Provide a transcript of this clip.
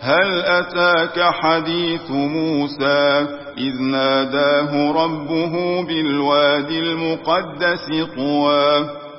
هل أتاك حديث موسى إذ ناداه ربه بالوادي المقدس طوى